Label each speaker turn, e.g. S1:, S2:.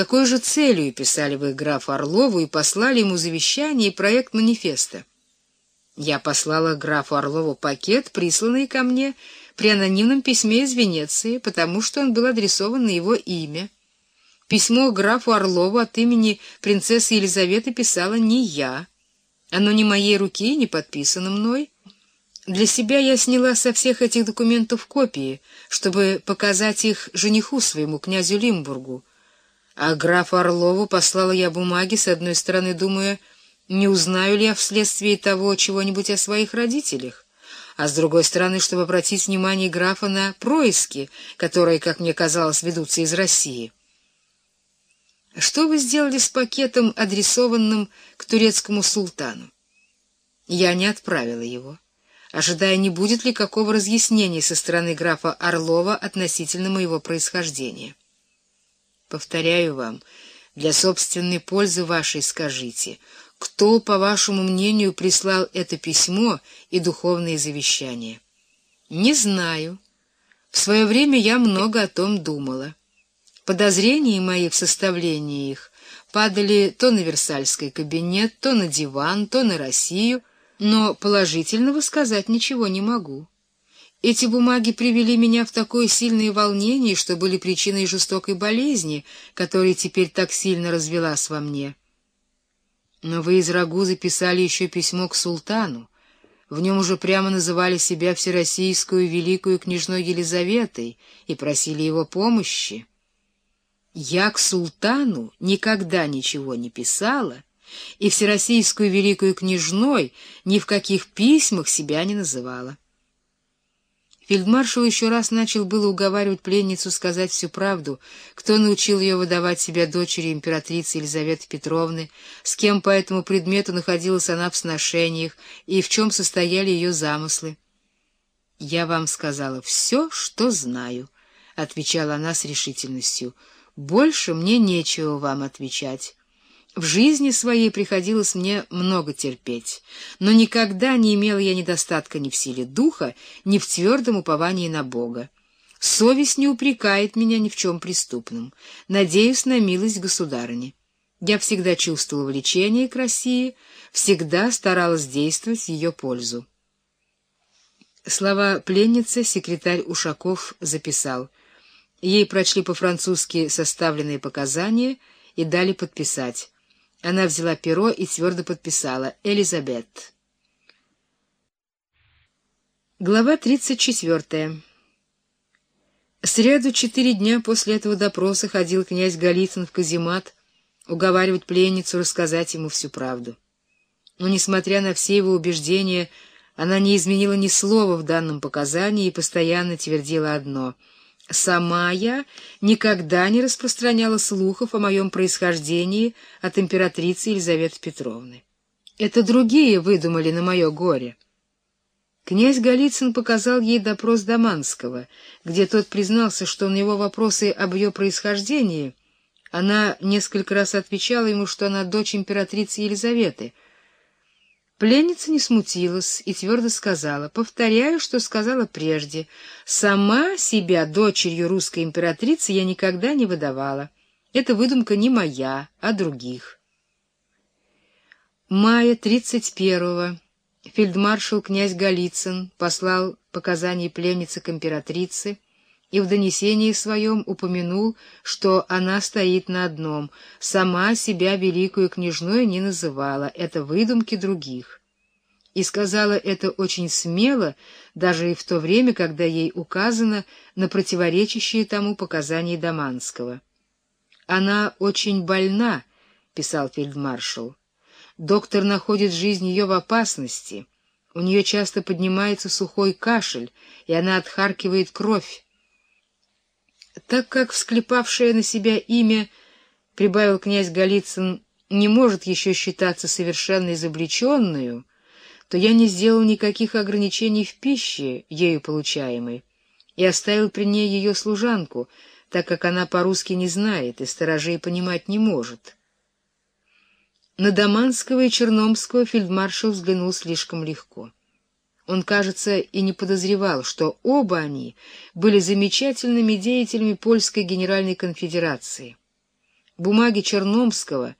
S1: какой же целью писали вы графу Орлову и послали ему завещание и проект манифеста? Я послала графу Орлову пакет, присланный ко мне при анонимном письме из Венеции, потому что он был адресован на его имя. Письмо графу Орлову от имени принцессы Елизаветы писала не я. Оно не моей руки, не подписано мной. Для себя я сняла со всех этих документов копии, чтобы показать их жениху своему, князю Лимбургу. А графу Орлову послала я бумаги, с одной стороны, думая, не узнаю ли я вследствие того чего-нибудь о своих родителях, а с другой стороны, чтобы обратить внимание графа на происки, которые, как мне казалось, ведутся из России. Что вы сделали с пакетом, адресованным к турецкому султану? Я не отправила его, ожидая, не будет ли какого разъяснения со стороны графа Орлова относительно моего происхождения. Повторяю вам, для собственной пользы вашей скажите — кто, по вашему мнению, прислал это письмо и духовные завещания? Не знаю. В свое время я много о том думала. Подозрения мои в составлении их падали то на Версальский кабинет, то на диван, то на Россию, но положительного сказать ничего не могу. Эти бумаги привели меня в такое сильное волнение, что были причиной жестокой болезни, которая теперь так сильно развелась во мне. Но вы из Рагузы писали еще письмо к султану. В нем уже прямо называли себя всероссийскую великую княжной Елизаветой и просили его помощи. Я к султану никогда ничего не писала, и всероссийскую великую княжной ни в каких письмах себя не называла. Фельдмаршал еще раз начал было уговаривать пленницу сказать всю правду, кто научил ее выдавать себя дочери императрицы Елизаветы Петровны, с кем по этому предмету находилась она в сношениях и в чем состояли ее замыслы. «Я вам сказала все, что знаю», — отвечала она с решительностью. «Больше мне нечего вам отвечать». В жизни своей приходилось мне много терпеть, но никогда не имела я недостатка ни в силе духа, ни в твердом уповании на Бога. Совесть не упрекает меня ни в чем преступном. Надеюсь на милость государыни. Я всегда чувствовала влечение к России, всегда старалась действовать в ее пользу. Слова пленницы секретарь Ушаков записал. Ей прочли по-французски составленные показания и дали подписать. Она взяла перо и твердо подписала «Элизабет». Глава 34. Сряду четыре дня после этого допроса ходил князь Голицын в каземат уговаривать пленницу рассказать ему всю правду. Но, несмотря на все его убеждения, она не изменила ни слова в данном показании и постоянно твердила одно — Сама я никогда не распространяла слухов о моем происхождении от императрицы Елизаветы Петровны. Это другие выдумали на мое горе. Князь Голицын показал ей допрос Даманского, где тот признался, что на его вопросы об ее происхождении она несколько раз отвечала ему, что она дочь императрицы Елизаветы — Пленница не смутилась и твердо сказала, повторяю, что сказала прежде, сама себя дочерью русской императрицы я никогда не выдавала. Эта выдумка не моя, а других. Мая 31-го фельдмаршал князь Голицын послал показания пленницы к императрице и в донесении своем упомянул, что она стоит на одном, сама себя великую княжной не называла, это выдумки других. И сказала это очень смело, даже и в то время, когда ей указано на противоречащие тому показания Даманского. «Она очень больна», — писал фельдмаршал. «Доктор находит жизнь ее в опасности». У нее часто поднимается сухой кашель, и она отхаркивает кровь. Так как всклепавшее на себя имя, прибавил князь Голицын, не может еще считаться совершенно изобличенную, то я не сделал никаких ограничений в пище, ею получаемой, и оставил при ней ее служанку, так как она по-русски не знает и сторожей понимать не может. На Даманского и Черномского фельдмаршал взглянул слишком легко. Он, кажется, и не подозревал, что оба они были замечательными деятелями Польской Генеральной Конфедерации. бумаги Черномского